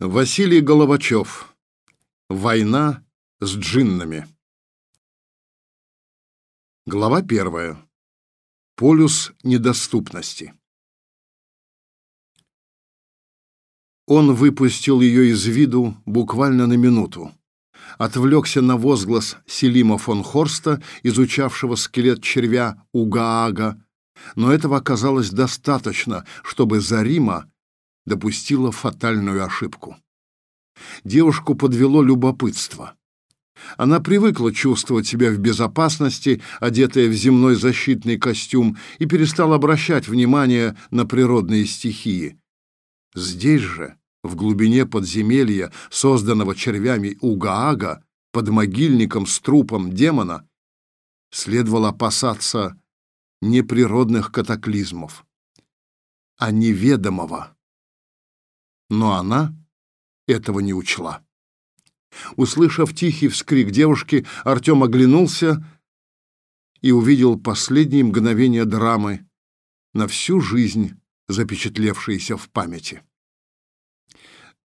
Василий Головачев. Война с джиннами. Глава первая. Полюс недоступности. Он выпустил ее из виду буквально на минуту. Отвлекся на возглас Селима фон Хорста, изучавшего скелет червя у Гаага, но этого оказалось достаточно, чтобы Зарима допустила фатальную ошибку. Девушку подвело любопытство. Она привыкла чувствовать себя в безопасности, одетая в земной защитный костюм, и перестала обращать внимание на природные стихии. Здесь же, в глубине подземелья, созданного червями Угаага, под могильником с трупом демона, следовало опасаться не природных катаклизмов, а неведомого но она этого не учла. Услышав тихий вскрик девушки, Артем оглянулся и увидел последние мгновения драмы, на всю жизнь запечатлевшиеся в памяти.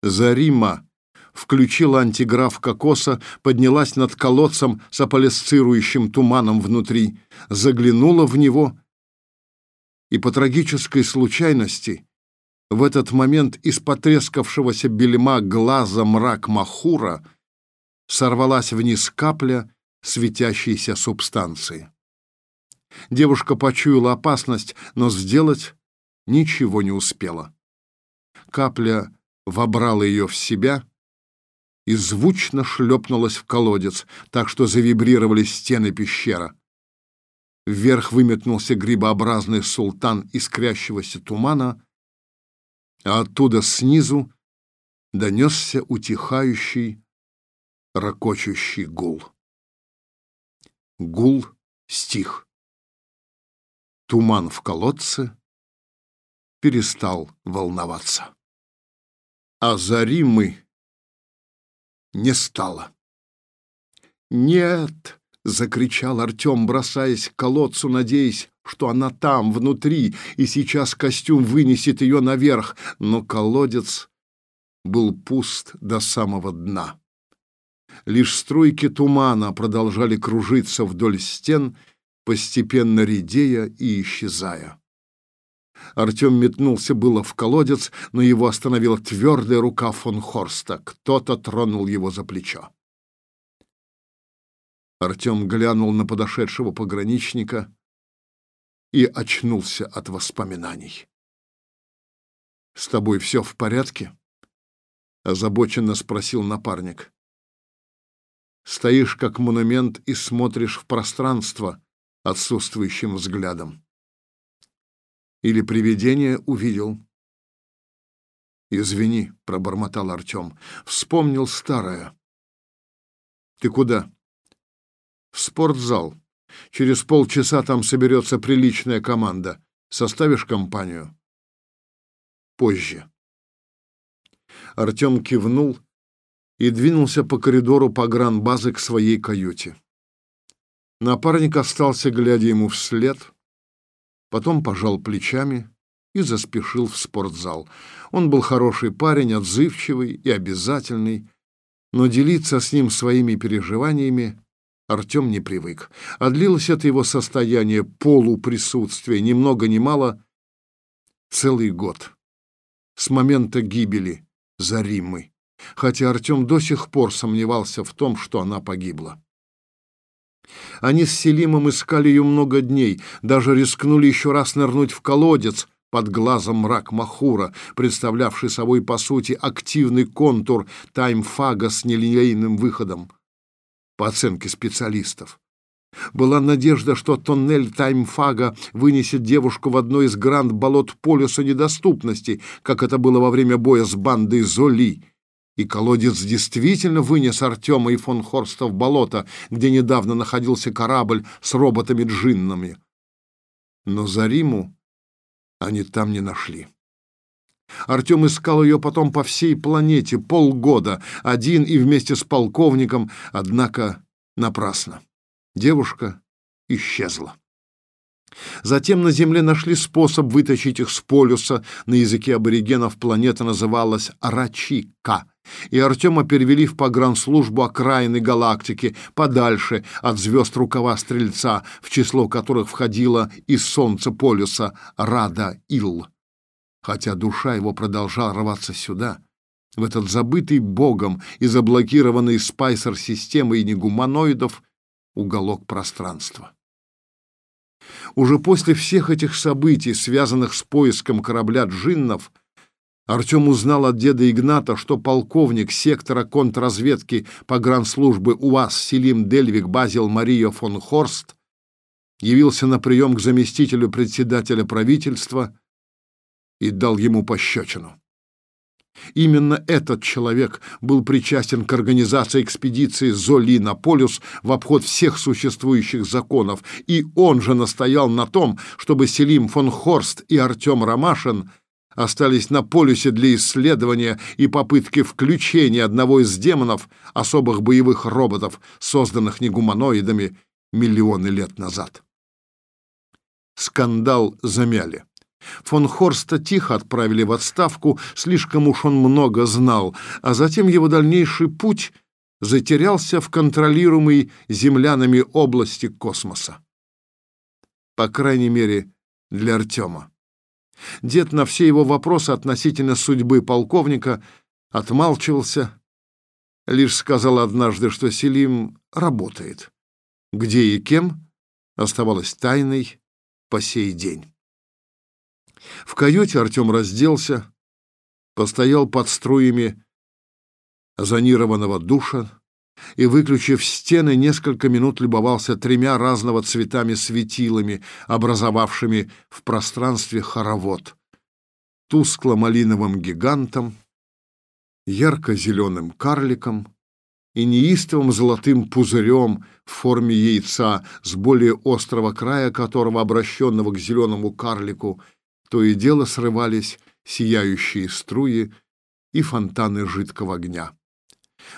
Зарима включила антиграф кокоса, поднялась над колодцем с аполисцирующим туманом внутри, заглянула в него и по трагической случайности в этот момент из потрескавшегося бельма глаза мрак Махура сорвалась вниз капля светящейся субстанции. Девушка почуяла опасность, но сделать ничего не успела. Капля вобрала ее в себя и звучно шлепнулась в колодец, так что завибрировали стены пещера. Вверх выметнулся грибообразный султан искрящегося тумана — а оттуда снизу донесся утихающий, ракочущий гул. Гул стих. Туман в колодце перестал волноваться. А зари мы не стало. «Нет!» — закричал Артем, бросаясь к колодцу, надеясь, что она там, внутри, и сейчас костюм вынесет ее наверх, но колодец был пуст до самого дна. Лишь струйки тумана продолжали кружиться вдоль стен, постепенно редея и исчезая. Артем метнулся было в колодец, но его остановила твердая рука фон Хорста. Кто-то тронул его за плечо. Артем глянул на подошедшего пограничника и очнулся от воспоминаний. «С тобой все в порядке?» — озабоченно спросил напарник. «Стоишь как монумент и смотришь в пространство отсутствующим взглядом. Или привидение увидел?» «Извини», — пробормотал Артем, — «вспомнил старое». «Ты куда?» «В спортзал», Через полчаса там соберется приличная команда. Составишь компанию? Позже. Артем кивнул и двинулся по коридору погранбазы к своей каюте. Напарник остался, глядя ему вслед, потом пожал плечами и заспешил в спортзал. Он был хороший парень, отзывчивый и обязательный, но делиться с ним своими переживаниями Артем не привык. А длилось это его состояние полуприсутствия, ни много ни мало, целый год. С момента гибели Заримы. Хотя Артем до сих пор сомневался в том, что она погибла. Они с Селимом искали ее много дней, даже рискнули еще раз нырнуть в колодец под глазом мрак Махура, представлявший собой, по сути, активный контур таймфага с нелинейным выходом по оценке специалистов. Была надежда, что тоннель Таймфага вынесет девушку в одно из гранд-болот полюса недоступности, как это было во время боя с бандой Золи. И колодец действительно вынес Артема и фон Хорста в болото, где недавно находился корабль с роботами-джиннами. Но Зариму они там не нашли. Артем искал ее потом по всей планете полгода, один и вместе с полковником, однако напрасно. Девушка исчезла. Затем на Земле нашли способ вытащить их с полюса. На языке аборигенов планета называлась Рачика. И Артема перевели в погранслужбу окраины галактики, подальше от звезд рукава Стрельца, в число которых входило и Солнце полюса Рада-Ил. Хотя душа его продолжала рваться сюда, в этот забытый богом и заблокированный спайсер-системой негуманоидов уголок пространства. Уже после всех этих событий, связанных с поиском корабля джиннов, Артем узнал от деда Игната, что полковник сектора контрразведки погранслужбы УАЗ Селим Дельвик Базил Мария фон Хорст явился на прием к заместителю председателя правительства и дал ему пощечину. Именно этот человек был причастен к организации экспедиции Золи на полюс в обход всех существующих законов, и он же настоял на том, чтобы Селим фон Хорст и Артем Ромашин остались на полюсе для исследования и попытки включения одного из демонов, особых боевых роботов, созданных негуманоидами миллионы лет назад. Скандал замяли. Фон Хорста тихо отправили в отставку, слишком уж он много знал, а затем его дальнейший путь затерялся в контролируемой землянами области космоса. По крайней мере, для Артема. Дед на все его вопросы относительно судьбы полковника отмалчивался, лишь сказал однажды, что Селим работает. Где и кем оставалось тайной по сей день. В каюте Артем разделся, постоял под струями озонированного душа и, выключив стены, несколько минут любовался тремя разного цветами светилами, образовавшими в пространстве хоровод. Тускло-малиновым гигантом, ярко-зеленым карликом и неистовым золотым пузырем в форме яйца, с более острого края которого, обращенного к зеленому карлику, то и дело срывались сияющие струи и фонтаны жидкого огня.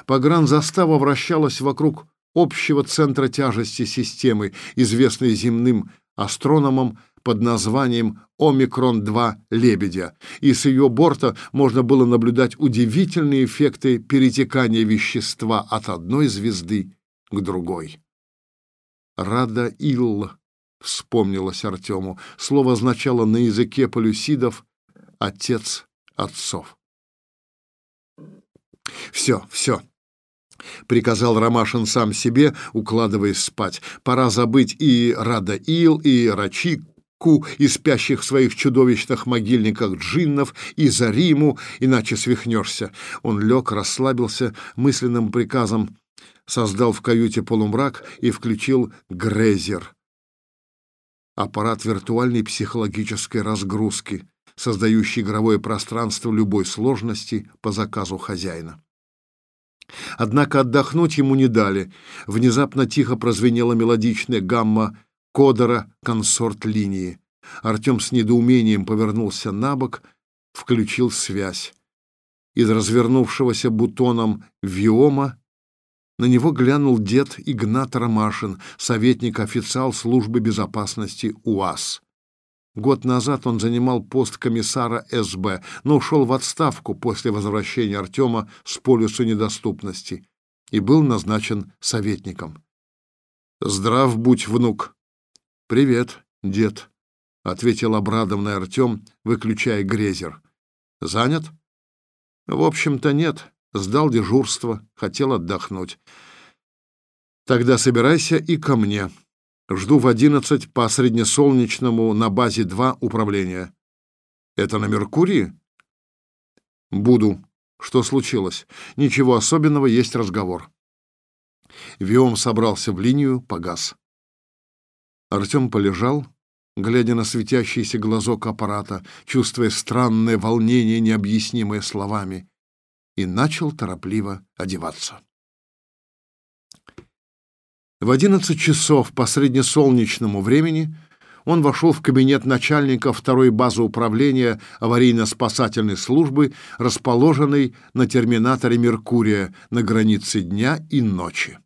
Погранзастава вращалась вокруг общего центра тяжести системы, известной земным астрономам под названием Омикрон-2 «Лебедя», и с ее борта можно было наблюдать удивительные эффекты перетекания вещества от одной звезды к другой. Рада-Илл вспомнилось Артему. Слово означало на языке полюсидов «отец отцов». «Все, все», — приказал Ромашин сам себе, укладываясь спать. «Пора забыть и Радаил, и Рачику, и спящих в своих чудовищных могильниках джиннов, и Зариму, иначе свихнешься». Он лег, расслабился, мысленным приказом создал в каюте полумрак и включил грезер аппарат виртуальной психологической разгрузки, создающий игровое пространство любой сложности по заказу хозяина. Однако отдохнуть ему не дали. Внезапно тихо прозвенела мелодичная гамма кодера консорт линии. Артем с недоумением повернулся на бок, включил связь. Из развернувшегося бутоном виома на него глянул дед Игнат Ромашин, советник-официал службы безопасности УАЗ. Год назад он занимал пост комиссара СБ, но ушел в отставку после возвращения Артема с полюса недоступности и был назначен советником. «Здрав будь, внук!» «Привет, дед», — ответил обрадованный Артем, выключая грезер. «Занят?» «В общем-то, нет. Сдал дежурство, хотел отдохнуть. Тогда собирайся и ко мне. Жду в одиннадцать по среднесолнечному на базе 2 управления. Это на Меркурии? Буду. Что случилось? Ничего особенного, есть разговор. Виом собрался в линию, погас. Артем полежал, глядя на светящийся глазок аппарата, чувствуя странное волнение, необъяснимое словами и начал торопливо одеваться. В одиннадцать часов по среднесолнечному времени он вошел в кабинет начальника второй базы управления аварийно-спасательной службы, расположенной на терминаторе «Меркурия» на границе дня и ночи.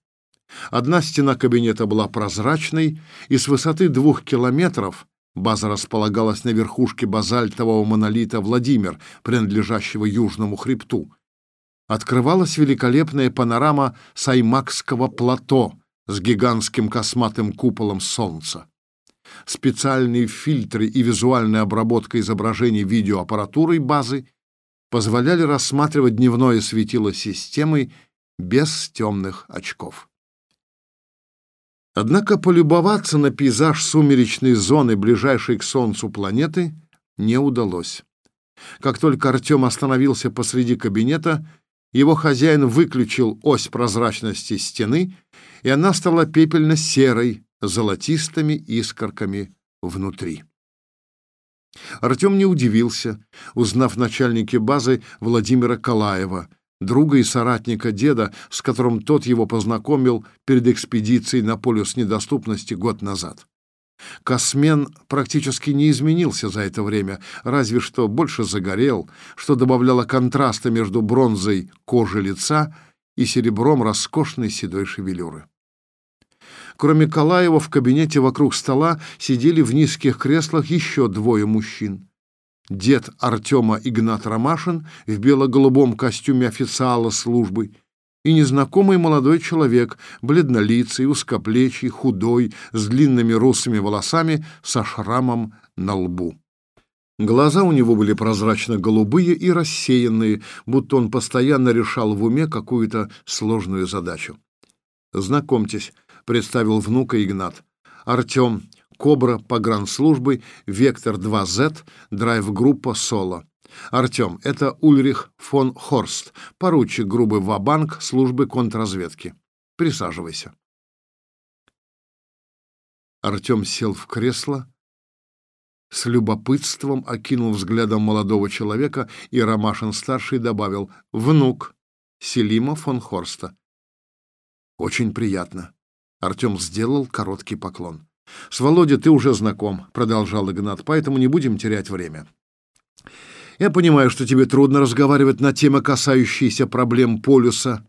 Одна стена кабинета была прозрачной, и с высоты двух километров база располагалась на верхушке базальтового монолита Владимир, принадлежащего Южному хребту. Открывалась великолепная панорама Саймакского плато с гигантским косматым куполом солнца. Специальные фильтры и визуальная обработка изображений видеоаппаратурой базы позволяли рассматривать дневное светило системы без темных очков. Однако полюбоваться на пейзаж сумеречной зоны, ближайшей к Солнцу планеты, не удалось. Как только Артем остановился посреди кабинета, его хозяин выключил ось прозрачности стены, и она стала пепельно-серой, золотистыми искорками внутри. Артем не удивился, узнав начальнике базы Владимира Калаева, друга и соратника деда, с которым тот его познакомил перед экспедицией на полюс недоступности год назад. Космен практически не изменился за это время, разве что больше загорел, что добавляло контраста между бронзой кожи лица и серебром роскошной седой шевелюры. Кроме Калаева в кабинете вокруг стола сидели в низких креслах еще двое мужчин. Дед Артема Игнат Ромашин в бело-голубом костюме официала службы и незнакомый молодой человек, бледнолицый, узкоплечий, худой, с длинными русыми волосами, со шрамом на лбу. Глаза у него были прозрачно-голубые и рассеянные, будто он постоянно решал в уме какую-то сложную задачу. «Знакомьтесь», — представил внука Игнат. «Артем, Кобра погранслужбы, Вектор 2Z, драйв-группа Соло. Артем, это Ульрих фон Хорст, поручик группы Вабанк службы контрразведки. Присаживайся. Артем сел в кресло, с любопытством окинул взглядом молодого человека, и Ромашин-старший добавил «внук Селима фон Хорста». «Очень приятно». Артем сделал короткий поклон. «С Володей ты уже знаком», — продолжал Игнат, «поэтому не будем терять время. Я понимаю, что тебе трудно разговаривать на темы, касающиеся проблем полюса,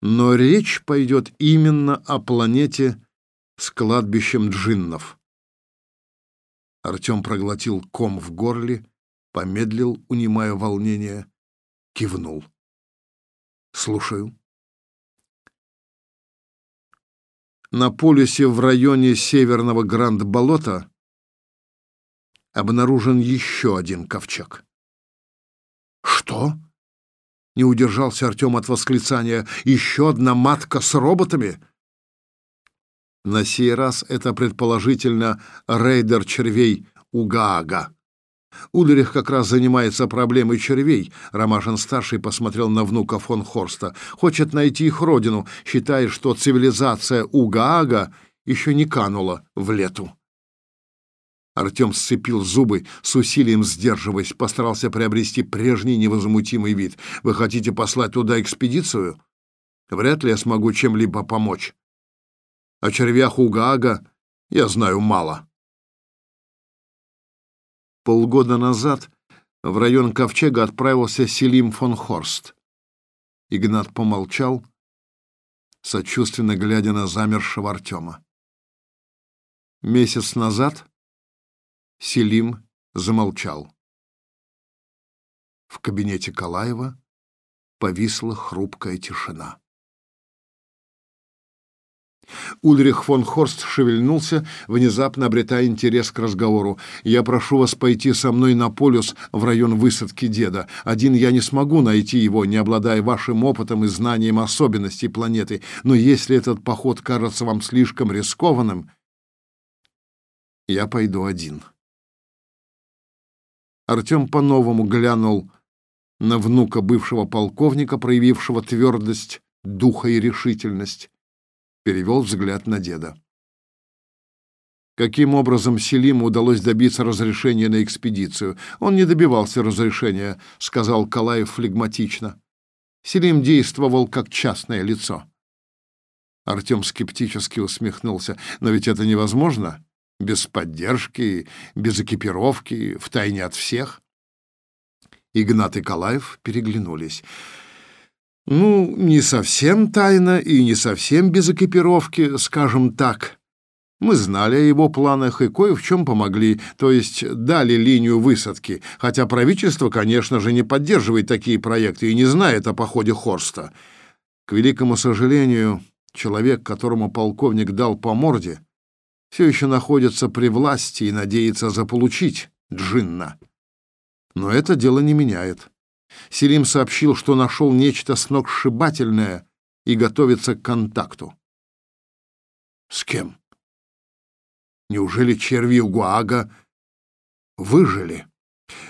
но речь пойдет именно о планете с кладбищем джиннов». Артем проглотил ком в горле, помедлил, унимая волнение, кивнул. «Слушаю». на полюсе в районе северного Гранд-болота обнаружен еще один ковчег. «Что?» — не удержался Артем от восклицания. «Еще одна матка с роботами?» На сей раз это, предположительно, рейдер червей Угаага. Ульрих как раз занимается проблемой червей. Ромашин-старший посмотрел на внука фон Хорста. Хочет найти их родину, считает, что цивилизация Угаага еще не канула в лету. Артем сцепил зубы, с усилием сдерживаясь, постарался приобрести прежний невозмутимый вид. «Вы хотите послать туда экспедицию? Вряд ли я смогу чем-либо помочь. О червях Угаага я знаю мало». Полгода назад в район Ковчега отправился Селим фон Хорст. Игнат помолчал, сочувственно глядя на замершего Артема. Месяц назад Селим замолчал. В кабинете Калаева повисла хрупкая тишина. Ульрих фон Хорст шевельнулся, внезапно обретая интерес к разговору. «Я прошу вас пойти со мной на полюс в район высадки деда. Один я не смогу найти его, не обладая вашим опытом и знанием особенностей планеты. Но если этот поход кажется вам слишком рискованным, я пойду один». Артем по-новому глянул на внука бывшего полковника, проявившего твердость духа и решительность перевел взгляд на деда. Каким образом Селиму удалось добиться разрешения на экспедицию? Он не добивался разрешения, сказал Калаев флегматично. Селим действовал как частное лицо. Артем скептически усмехнулся. Но ведь это невозможно. Без поддержки, без экипировки, втайне от всех. Игнат и Калаев переглянулись. Ну, не совсем тайно и не совсем без экипировки, скажем так. Мы знали о его планах и кое в чем помогли, то есть дали линию высадки, хотя правительство, конечно же, не поддерживает такие проекты и не знает о походе Хорста. К великому сожалению, человек, которому полковник дал по морде, все еще находится при власти и надеется заполучить Джинна. Но это дело не меняет. Селим сообщил, что нашел нечто сногсшибательное и готовится к контакту. С кем? Неужели черви Угуага выжили?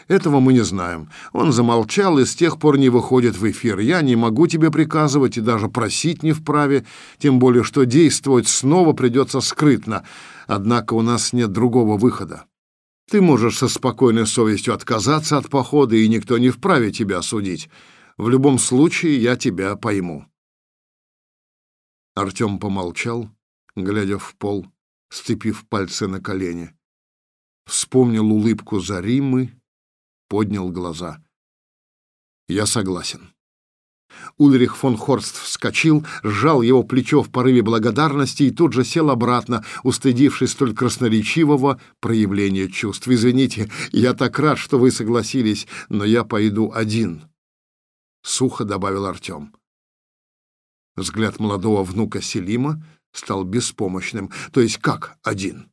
Этого мы не знаем. Он замолчал и с тех пор не выходит в эфир. Я не могу тебе приказывать и даже просить не вправе, тем более что действовать снова придется скрытно. Однако у нас нет другого выхода. Ты можешь со спокойной совестью отказаться от похода, и никто не вправе тебя осудить. В любом случае я тебя пойму. Артем помолчал, глядя в пол, сцепив пальцы на колени. Вспомнил улыбку Заримы поднял глаза. «Я согласен». Ульрих фон Хорст вскочил, сжал его плечо в порыве благодарности и тут же сел обратно, устыдившись столь красноречивого проявления чувств. «Извините, я так рад, что вы согласились, но я пойду один», — сухо добавил Артем. Взгляд молодого внука Селима стал беспомощным. «То есть как один?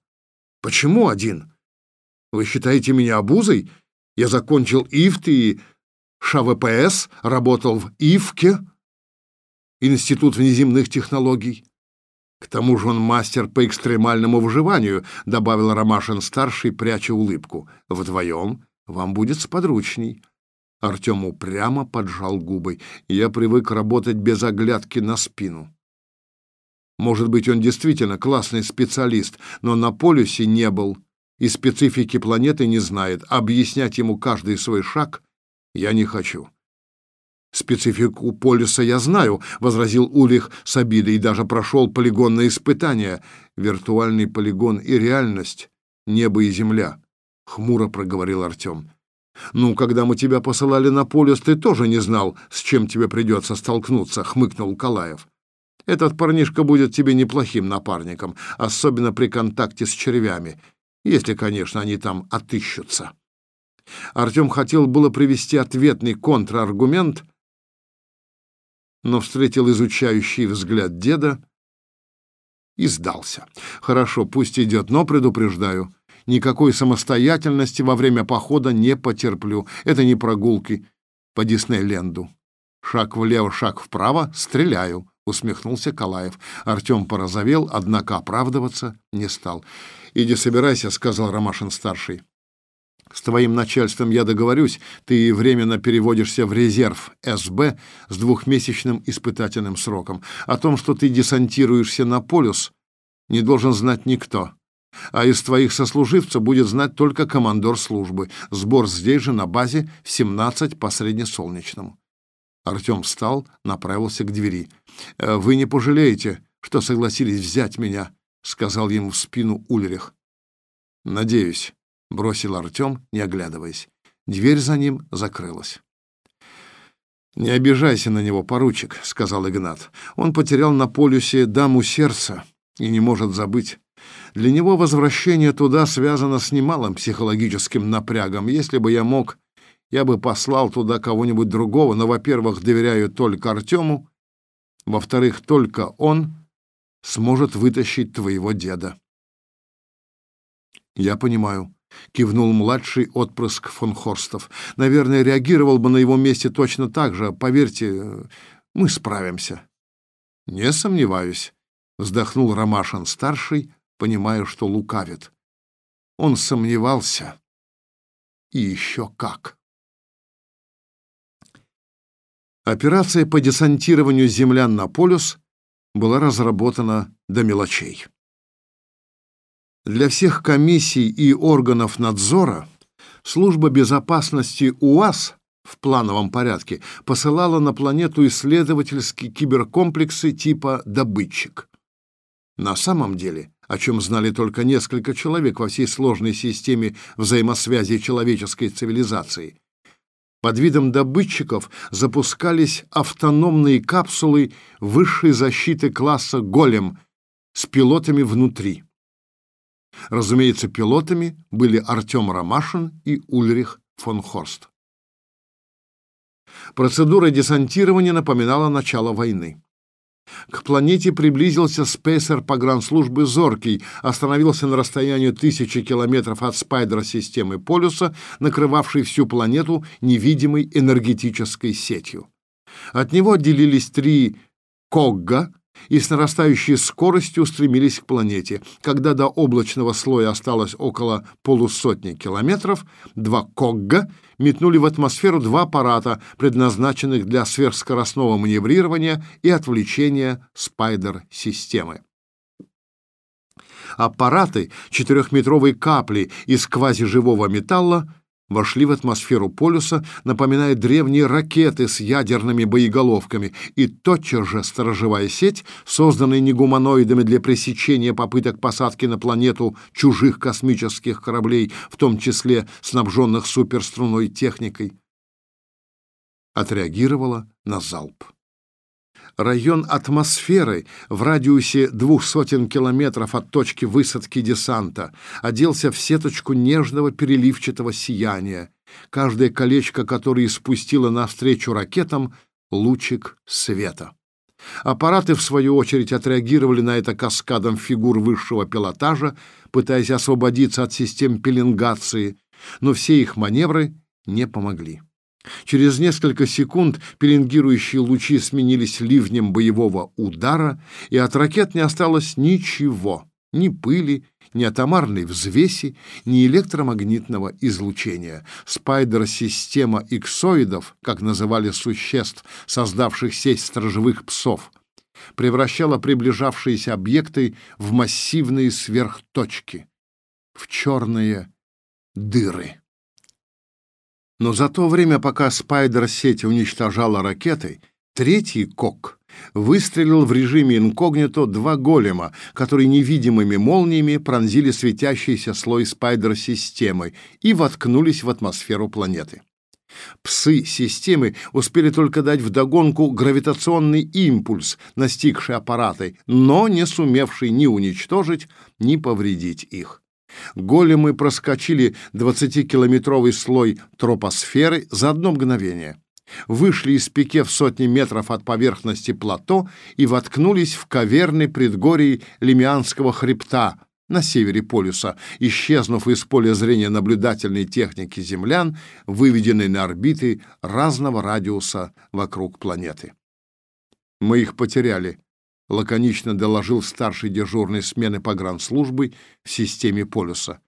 Почему один? Вы считаете меня обузой?» Я закончил ИФТ и ШВПС, работал в ИФКе, Институт внеземных технологий. К тому же он мастер по экстремальному выживанию, добавил Ромашин-старший, пряча улыбку. Вдвоем вам будет сподручней. Артем упрямо поджал губы. Я привык работать без оглядки на спину. Может быть, он действительно классный специалист, но на полюсе не был и специфики планеты не знает. Объяснять ему каждый свой шаг я не хочу. «Специфику полюса я знаю», — возразил Улих с обидой, и даже прошел полигонное испытание. «Виртуальный полигон и реальность, небо и земля», — хмуро проговорил Артем. «Ну, когда мы тебя посылали на полюс, ты тоже не знал, с чем тебе придется столкнуться», — хмыкнул Калаев. «Этот парнишка будет тебе неплохим напарником, особенно при контакте с червями если, конечно, они там отыщутся. Артем хотел было привести ответный контраргумент, но встретил изучающий взгляд деда и сдался. Хорошо, пусть идет, но предупреждаю, никакой самостоятельности во время похода не потерплю. Это не прогулки по Диснейленду. Шаг влево, шаг вправо, стреляю, усмехнулся Калаев. Артем порозовел, однако оправдываться не стал. «Иди собирайся», — сказал Ромашин-старший. «С твоим начальством я договорюсь, ты временно переводишься в резерв СБ с двухмесячным испытательным сроком. О том, что ты десантируешься на полюс, не должен знать никто. А из твоих сослуживцев будет знать только командор службы. Сбор здесь же, на базе, в 17 по среднесолнечному». Артем встал, направился к двери. «Э, «Вы не пожалеете, что согласились взять меня?» Сказал ему в спину Ульрих. Надеюсь, бросил Артем, не оглядываясь. Дверь за ним закрылась. Не обижайся на него, поручик, сказал Игнат. Он потерял на полюсе даму сердца и не может забыть. Для него возвращение туда связано с немалым психологическим напрягом. Если бы я мог, я бы послал туда кого-нибудь другого, но, во-первых, доверяю только Артему, во-вторых, только он сможет вытащить твоего деда. Я понимаю, кивнул младший отпрыск фон Хорстов. Наверное, реагировал бы на его месте точно так же. Поверьте, мы справимся. Не сомневаюсь, вздохнул Ромашин старший, понимая, что лукавит. Он сомневался. И еще как. Операция по десантированию землян на полюс была разработана до мелочей. Для всех комиссий и органов надзора служба безопасности УАЗ в плановом порядке посылала на планету исследовательские киберкомплексы типа «добытчик». На самом деле, о чем знали только несколько человек во всей сложной системе взаимосвязи человеческой цивилизации, Под видом добытчиков запускались автономные капсулы высшей защиты класса «Голем» с пилотами внутри. Разумеется, пилотами были Артем Ромашин и Ульрих фон Хорст. Процедура десантирования напоминала начало войны. К планете приблизился спейсер погранслужбы «Зоркий», остановился на расстоянии тысячи километров от спайдера-системы полюса, накрывавшей всю планету невидимой энергетической сетью. От него отделились три «Когга», и с нарастающей скоростью устремились к планете. Когда до облачного слоя осталось около полусотни километров, два Когга метнули в атмосферу два аппарата, предназначенных для сверхскоростного маневрирования и отвлечения спайдер-системы. Аппараты, четырехметровые капли из квазиживого металла, вошли в атмосферу полюса, напоминая древние ракеты с ядерными боеголовками, и тотчас же сторожевая сеть, созданная негуманоидами для пресечения попыток посадки на планету чужих космических кораблей, в том числе снабженных суперструной техникой, отреагировала на залп район атмосферы в радиусе двух сотен километров от точки высадки десанта оделся в сеточку нежного переливчатого сияния, каждое колечко которое спустило навстречу ракетам лучик света. Аппараты, в свою очередь, отреагировали на это каскадом фигур высшего пилотажа, пытаясь освободиться от систем пеленгации, но все их маневры не помогли. Через несколько секунд пеленгирующие лучи сменились ливнем боевого удара, и от ракет не осталось ничего, ни пыли, ни атомарной взвеси, ни электромагнитного излучения. Спайдер-система иксоидов, как называли существ, создавших сеть сторожевых псов, превращала приближавшиеся объекты в массивные сверхточки, в черные дыры. Но за то время, пока Спайдер-сеть уничтожала ракеты, третий КОК выстрелил в режиме инкогнито два голема, которые невидимыми молниями пронзили светящийся слой Спайдер-системы и воткнулись в атмосферу планеты. Псы системы успели только дать вдогонку гравитационный импульс, настигший аппараты, но не сумевший ни уничтожить, ни повредить их. Големы проскочили 20-километровый слой тропосферы за одно мгновение, вышли из пике в сотни метров от поверхности плато и воткнулись в каверны предгорий Лемианского хребта на севере полюса, исчезнув из поля зрения наблюдательной техники землян, выведенной на орбиты разного радиуса вокруг планеты. Мы их потеряли, — лаконично доложил старший дежурной смены погранслужбы в системе полюса.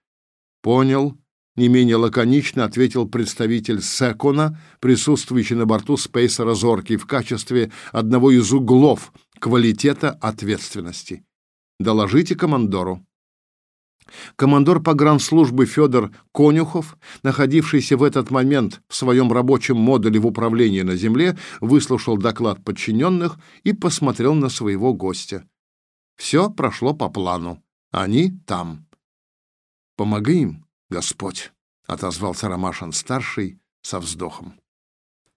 «Понял», — не менее лаконично ответил представитель Секона, присутствующий на борту спейсера «Зоркий» в качестве одного из углов квалитета ответственности. «Доложите командору». Командор погранслужбы Федор Конюхов, находившийся в этот момент в своем рабочем модуле в управлении на земле, выслушал доклад подчиненных и посмотрел на своего гостя. Все прошло по плану. Они там. «Помоги им, Господь», — отозвался Ромашин-старший со вздохом.